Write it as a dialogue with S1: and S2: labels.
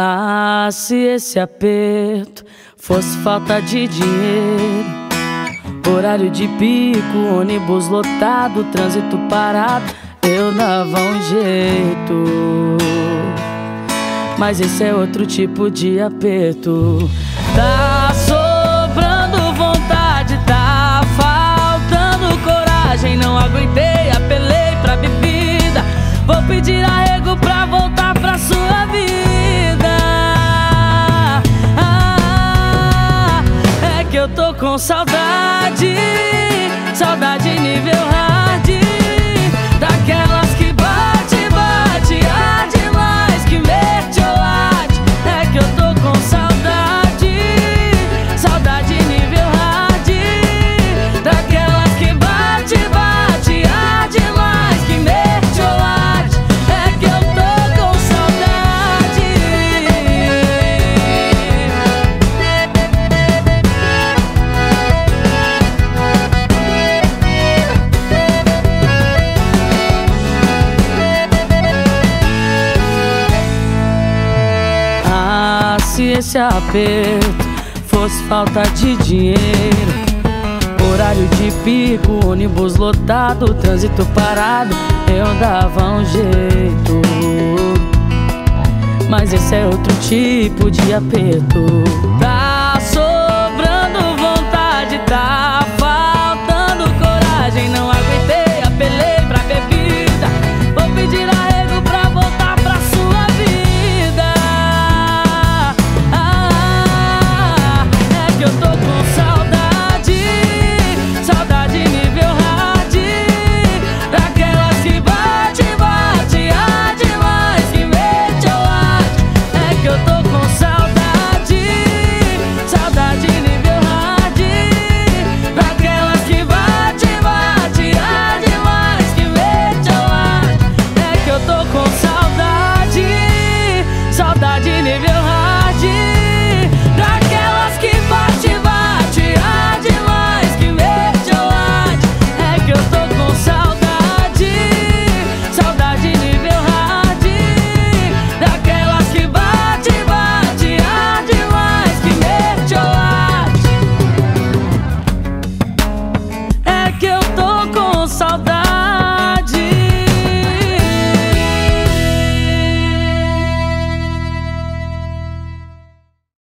S1: Ah, se esse aperto fosse falta de dinheiro. Horário de pico, ônibus lotado, trânsito parado, eu dava um jeito. Mas esse é outro tipo de aperto. Tá saudade Se esse aperto fosse falta de dinheiro. Horário de pico, ônibus lotado, trânsito parado, eu dava um jeito. Mas esse é outro tipo de aperto. saudade.